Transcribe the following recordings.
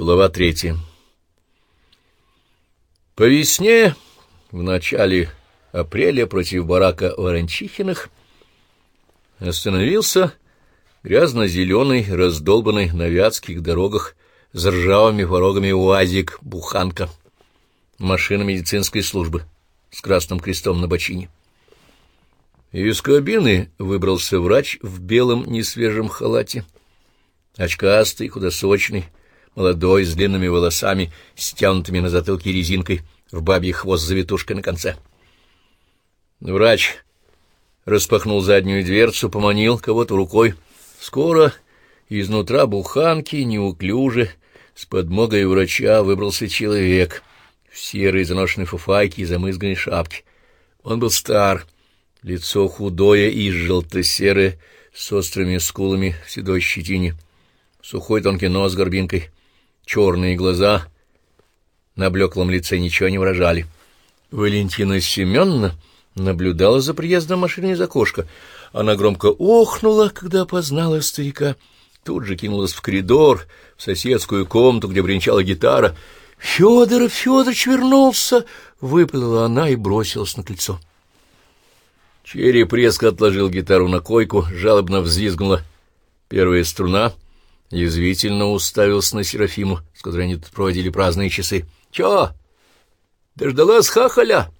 Глава третья. По весне, в начале апреля, против барака Ворончихиных, остановился грязно-зеленый, раздолбанный на вятских дорогах с ржавыми порогами УАЗик «Буханка», машина медицинской службы с красным крестом на бочине. Из кабины выбрался врач в белом несвежем халате, очкастый, худосочный, молодой, с длинными волосами, стянутыми на затылке резинкой, в бабьий хвост с завитушкой на конце. Врач распахнул заднюю дверцу, поманил кого-то рукой. Скоро изнутра буханки, неуклюже, с подмогой врача выбрался человек в серой заношенной фуфайке и замызганной шапке. Он был стар, лицо худое и желто-серое, с острыми скулами в седой щетине, сухой тонкий нос с горбинкой — черные глаза на блеклом лице ничего не выражали. Валентина Семеновна наблюдала за приездом машины из окошка. Она громко охнула, когда опознала старика. Тут же кинулась в коридор, в соседскую комнату, где бренчала гитара. «Федор Федорович вернулся!» — выпалила она и бросилась на крыльцо. Череп резко отложил гитару на койку, жалобно взвизгнула первая струна — Язвительно уставился на Серафиму, с которой они тут проводили праздные часы. — Чё? Дождалась хахаля?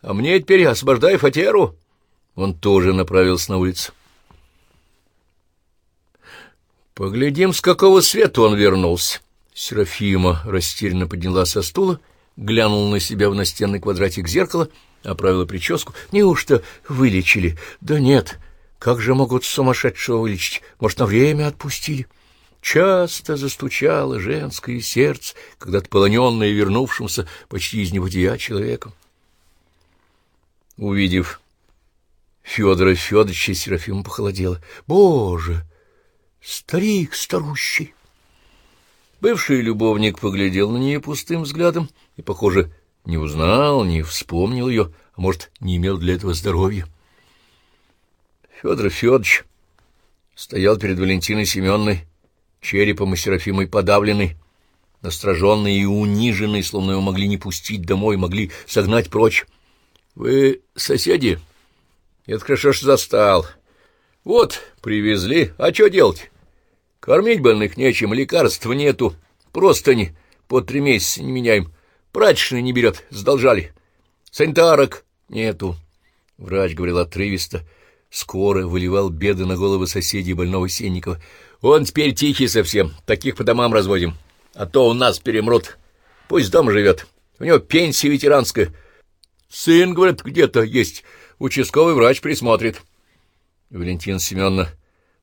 А мне теперь освобождай фатеру. Он тоже направился на улицу. Поглядим, с какого света он вернулся. Серафима растерянно подняла со стула, глянула на себя в настенный квадратик зеркала, оправила прическу. Неужто вылечили? Да нет, как же могут сумасшедшего вылечить? Может, на время отпустили? — Часто застучало женское сердце, когда-то полоненное вернувшимся почти из небытия человеком. Увидев Федора Федоровича, Серафима похолодела. «Боже! Старик старущий!» Бывший любовник поглядел на нее пустым взглядом и, похоже, не узнал, не вспомнил ее, а может, не имел для этого здоровья. Федор Федорович стоял перед Валентиной Семенной, черепом и Серафимой подавленный, настороженный и униженный, словно его могли не пустить домой, могли согнать прочь. — Вы соседи? — Это хорошо, что застал. — Вот, привезли. А что делать? Кормить больных нечем, лекарств нету, просто не по три месяца не меняем. Прачечный не берет, сдолжали. Санитарок нету. Врач говорил отрывисто, скоро выливал беды на головы соседей больного Сенникова. Он теперь тихий совсем, таких по домам разводим. А то у нас перемрут. Пусть дом живет. У него пенсия ветеранская. Сын, говорит, где-то есть. Участковый врач присмотрит. Валентина Семеновна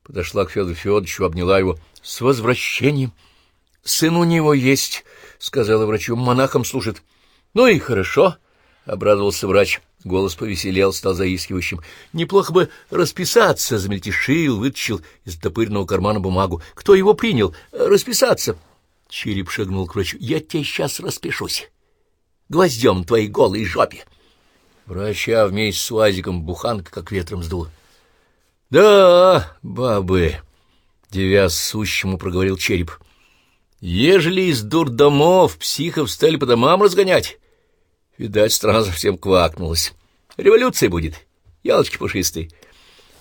подошла к Федору Федоровичу, обняла его. — С возвращением. — Сын у него есть, — сказала врачу. — Монахом служит. — Ну и хорошо, — обрадовался врач. — Голос повеселел, стал заискивающим. Неплохо бы расписаться, замельтешил, вытащил из топырного кармана бумагу. Кто его принял? Расписаться. Череп шагнул к врачу. Я тебе сейчас распишусь. Гвоздем твоей голой жопе. Врача вместе с уазиком буханка как ветром сдуло. — Да, бабы, — девя сущему проговорил череп. — Ежели из дурдомов психов стали по домам разгонять, Видать, страна совсем квакнулась. Революция будет, ялочки пушистые.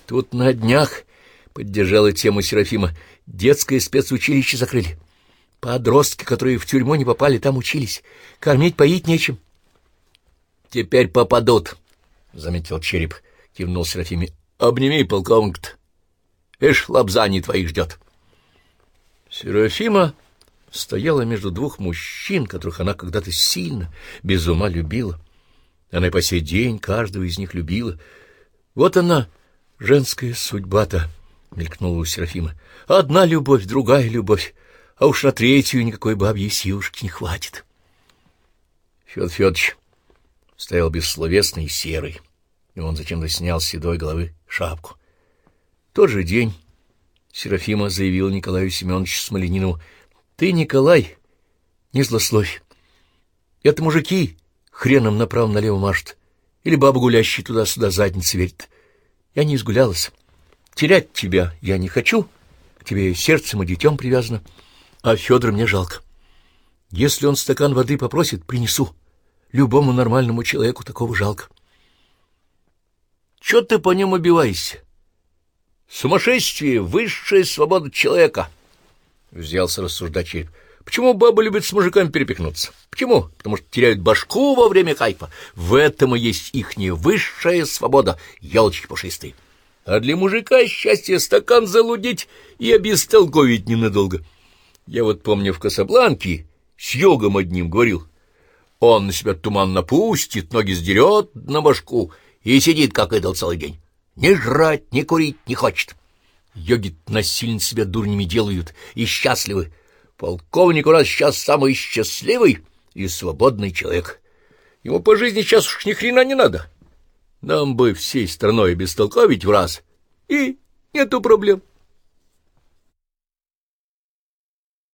Тут на днях поддержала тему Серафима. Детское спецучилище закрыли. Подростки, которые в тюрьму не попали, там учились. Кормить, поить нечем. Теперь попадут, — заметил череп, — кивнул Серафиме. Обними полковник-то. Эш, лапза не твоих ждет. Серафима стояла между двух мужчин, которых она когда-то сильно, без ума любила. Она и по сей день каждого из них любила. Вот она, женская судьба-то, — мелькнула у Серафима. Одна любовь, другая любовь, а уж на третью никакой бабьей силушки не хватит. Федор Федорович стоял бессловесный и серый, и он зачем-то снял с седой головы шапку. В тот же день Серафима заявила Николаю Семеновичу Смоленинову, ты, Николай, не злословь. Это мужики хреном направо-налево машут. Или баба гулящая туда-сюда задницы верит. Я не изгулялась. Терять тебя я не хочу. К тебе сердцем и детем привязано. А Федора мне жалко. Если он стакан воды попросит, принесу. Любому нормальному человеку такого жалко. Чего ты по нем убиваешься? Сумасшествие — высшая свобода человека, — взялся рассуждать череп. Почему бабы любят с мужиками перепихнуться? Почему? Потому что теряют башку во время кайфа. В этом и есть ихняя высшая свобода, елочки пушистые. А для мужика счастье стакан залудить и обестолковить ненадолго. Я вот помню в Касабланке с йогом одним говорил. Он на себя туман напустит, ноги сдерет на башку и сидит, как идол, целый день. Ни жрать, ни курить не хочет. Йоги насильно себя дурнями делают и счастливы. Полковник у нас сейчас самый счастливый и свободный человек. Ему по жизни сейчас уж ни хрена не надо. Нам бы всей страной бестолковить в раз, и нету проблем.